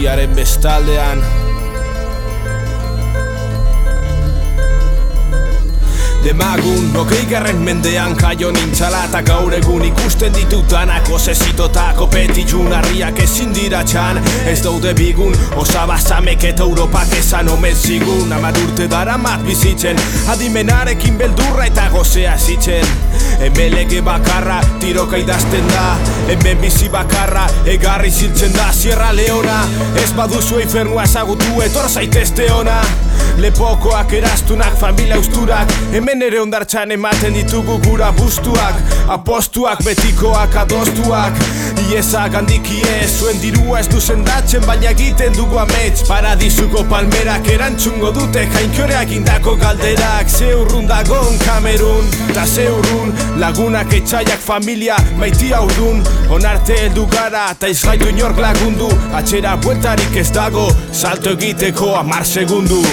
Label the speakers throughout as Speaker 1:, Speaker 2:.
Speaker 1: iarre bestaldean. Demagun, okei garren mendean kaio nintzala Eta gaur egun ikusten ditudanak Osezitotako petitxun harriak dira txan. Ez daude bigun, osabazamek eta Europak esan omen zigun. Amadurte dara mat bizitzen Adimenarekin beldurra eta gozea zitzen. Hemen lege bakarra, tiroka idazten da. Hemen bizi bakarra, egarri ziltzen da Sierra Leona, ez baduzu infernua ezagutu etor zaitezte ona. Lepokoak erastunak, familia usturak Hemen ere ondartxan ematen ditugu gura bustuak. Apostuak, betikoak, adostuak. Iezak handikie, zuen dirua ez du sendatzen Baina egiten dugu amets. Paradizuko palmerak erantzungo dute Jainkioreak indako galderak. Zeurrun dagon kamerun Ta zeurrun lagunak etxaiak familia Maitia urdun Onarte heldu gara eta izgaitu inork lagundu. Atxera bueltarik ez dago Salto egiteko amar segundu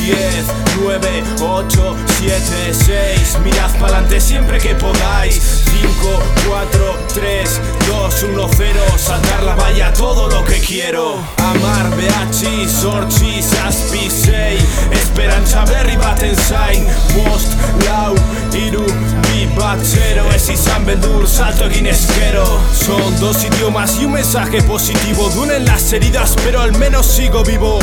Speaker 1: 10, 9, 8, 7, 6 Mirad pa'lante siempre que podáis. 5, 4, 3, 2, 1, 0 Saltar la valla todo lo que quiero. Amar, behatzi, zortzi, zazpi, sei. Esperantza berri baten zain Bost, lau, iru, bi, bat, zero Ez izan beldur, salto egin eskero Son dos idiomas y un mensaje positivo. Duelen las heridas, pero al menos sigo vivo.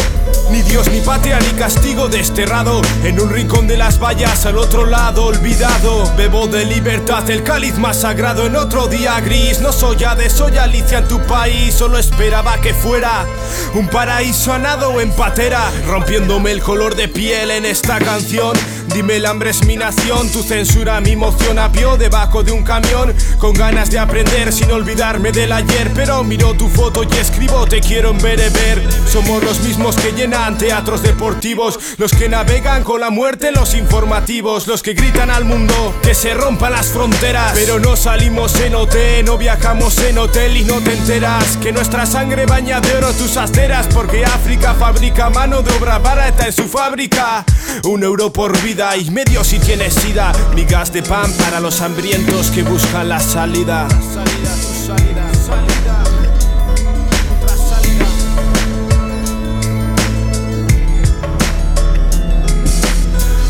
Speaker 1: Ni Dios, ni patria, ni castigo desterrado. En un rincón de las vallas al otro lado olvidado. Bebo de libertad el cáliz más sagrado. En otro día gris, no soy Hades, soy Alicia en tu país. Solo esperaba que fuera un paraíso a nado en patera. Rompiéndome el color de piel en esta canción Dime el hambre es mi nación, tu censura mi emoción apió debajo de un camión Con ganas de aprender sin olvidarme del ayer Pero miro tu foto y escribo te quiero en bereber. Somos los mismos que llenan teatros deportivos Los que navegan con la muerte los informativos Los que gritan al mundo que se rompan las fronteras. Pero no salimos en hotel, no viajamos en hotel y no te enteras Que nuestra sangre baña de oro tus aceras Porque África fabrica mano de obra barata en su fábrica. Un euro por vida y medio si tienes sida. Migas de pan para los hambrientos que buscan la salida. Salida, salida, salida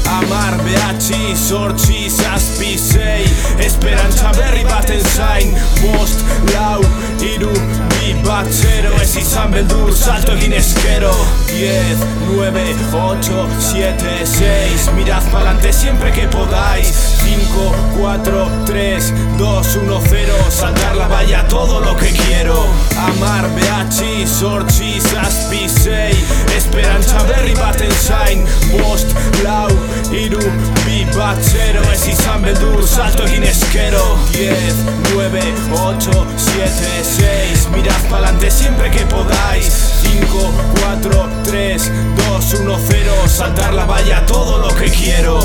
Speaker 1: Amar, behatzi, zortzi, zazpi, sei Esperantza berri baten zain Bost, Ez izan beldur, salto egin eskero 10, 9, 8, 7, 6 Mirad pa'lante siempre que podáis. 5, 4, 3, 2, 1, 0 Saltar la valla todo lo que quiero. Amar, behatzi, zortzi, zazpi, sei Esperantza berri baten zain Bost, lau, iru, bi, bat, zero Ez izan beldur, salto egin eskero 10, 9, 8, 7, 6 Mirad pa'lante siempre que podáis. 5, 4, 3, 2, 1, 0 Saltar la valla todo lo que quiero